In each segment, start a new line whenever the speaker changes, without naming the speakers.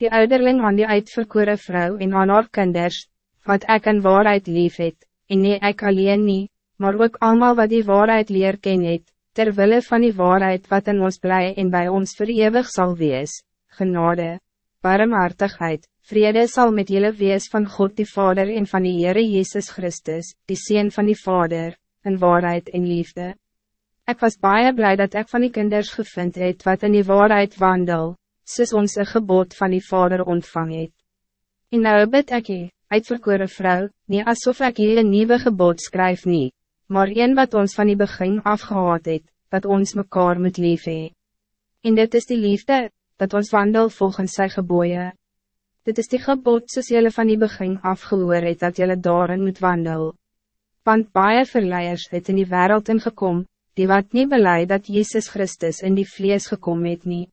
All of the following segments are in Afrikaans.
Die ouderling aan die uitverkore vrouw en aan haar kinders, wat ek in waarheid lief het, en nie ek alleen nie, maar ook allemaal wat die waarheid leer ken het, terwille van die waarheid wat in ons blij en bij ons verewig zal wees, genade, barmhartigheid, vrede zal met jullie wees van God die Vader en van die Heere Jezus Christus, die Seen van die Vader, in waarheid en liefde. Ik was baie blij dat ik van die kinders gevind het wat in die waarheid wandel, soos ons een gebod van die Vader ontvang het. En nou bid ek je, uitverkore vrou, nie asof ek hier een nieuwe gebod skryf nie, maar een wat ons van die begin afgehaad het, dat ons mekaar moet lief hee. En dit is die liefde, dat ons wandel volgens sy geboeien. Dit is die gebod soos jylle van die begin afgehoor het, dat jylle daarin moet wandel. Want baie verleiers het in die wereld ingekom, die wat niet beleid dat Jezus Christus in die vlees gekom het nie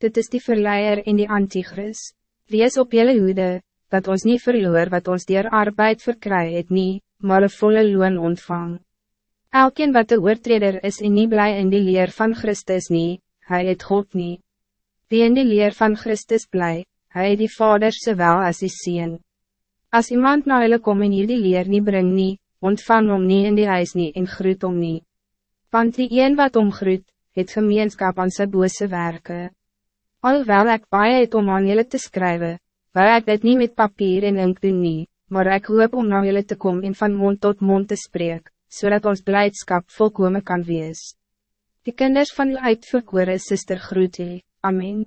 dit is die verleier en die antichris. Wees op jelle hoede, dat ons niet verloor wat ons dier arbeid verkry het nie, maar een volle loon ontvang. Elkeen wat de oortreder is en niet blij in die leer van Christus nie, hij het God nie. Wie in die leer van Christus blij, hij die vader zowel als die sien. Als iemand na hulle kom en die leer niet bring nie, ontvang om nie in die huis nie en groet om nie. Want die een wat omgroet, het gemeenskap aan sy bose werken. Alhoewel ik baie het om aan jullie te schrijven, waar ik dit niet met papier en ink doen nie, maar ik hoop om naar jullie te komen en van mond tot mond te spreken, zodat ons blijdschap volkomen kan wees. Die kinders van uw uitverkore sister groet Amen.